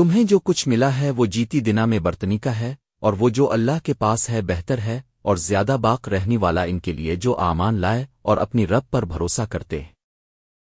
تمہیں جو کچھ ملا ہے وہ جیتی دنا میں برتنی کا ہے، اور وہ جو اللہ کے پاس ہے بہتر ہے، اور زیادہ باق رہنے والا ان کے لیے جو آمان لائے اور اپنی رب پر بھروسہ کرتے۔ ہیں